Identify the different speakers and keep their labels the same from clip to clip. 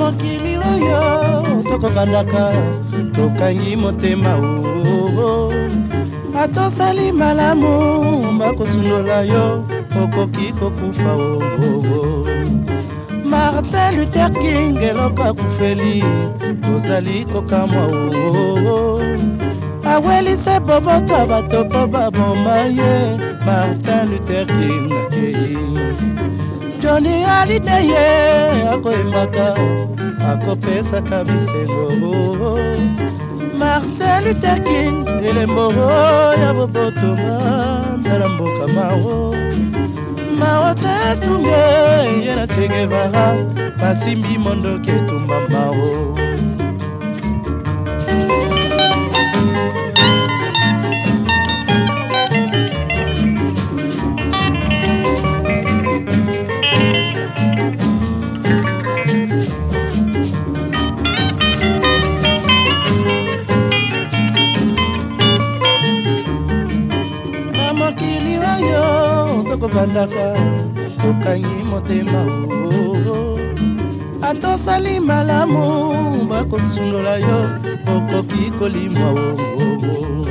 Speaker 1: mokili oyo tokofandaka tokangi motema oo atosali malamu bakosundola yo okoki kokufa oo martin luther king eloko akufeli tozali kokamwa oo awelise boboto a bato mpo baboma ye martin luther king akei moni alide ye akoyembaka akopesaka bisengo martin luther king elembo ya bobotoma tala mboka mao mao tetunge ye na chegevara basimbi mondoki etumba mao tobandaka tokangi motema atosali malamu bakosundola yo okoki kolimwa ongomo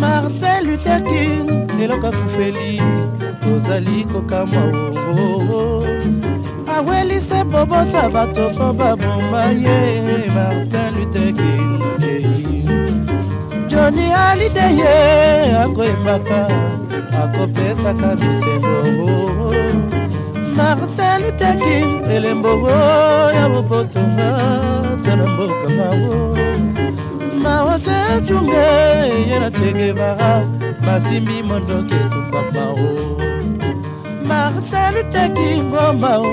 Speaker 1: martin luther king eloko akufeli tozali kokamwa ongo awelise boboto ya bato mpo babomba ye martin luther king joni alide ye akoyembaka akopesaka bisengo martin luther king elembo ya bopotonga to na mboka mao maoto ecunga ye na chegevara basimbi mondoki etumbamao martin luther king omao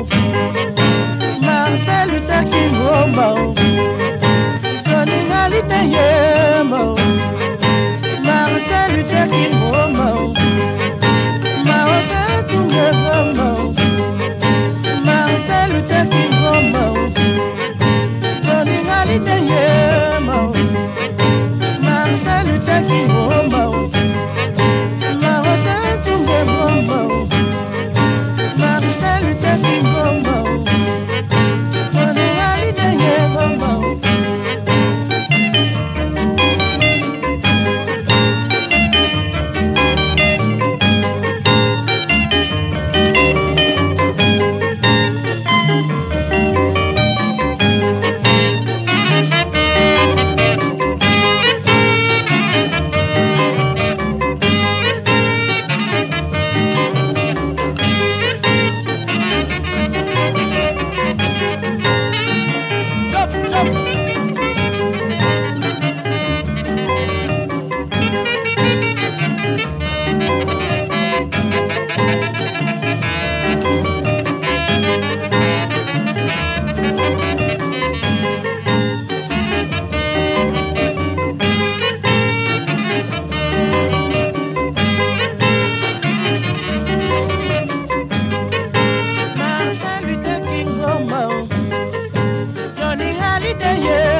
Speaker 1: day, yeah.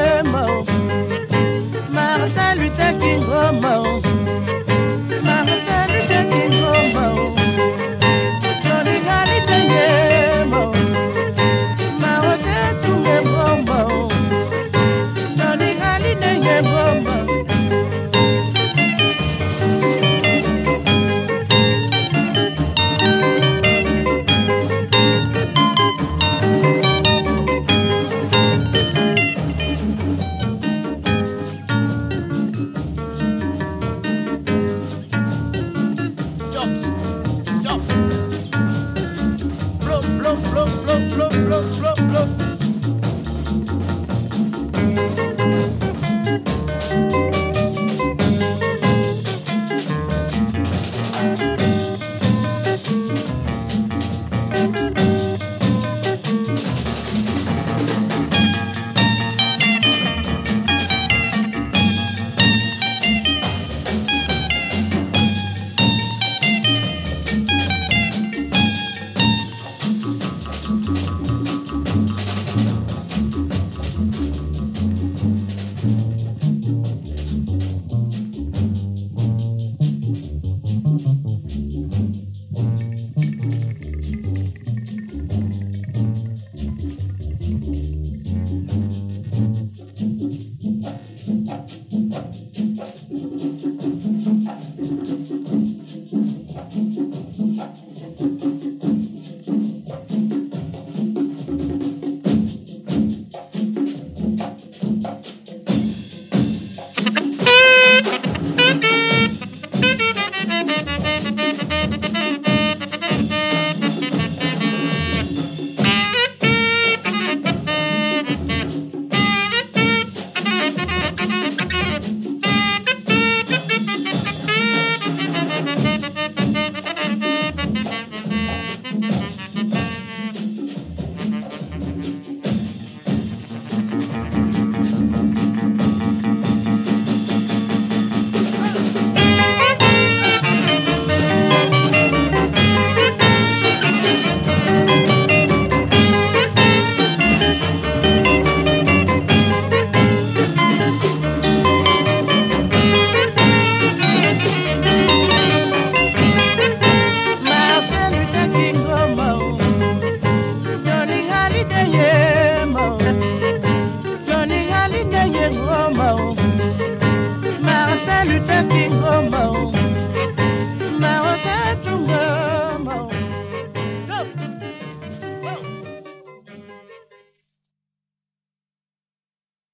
Speaker 1: stops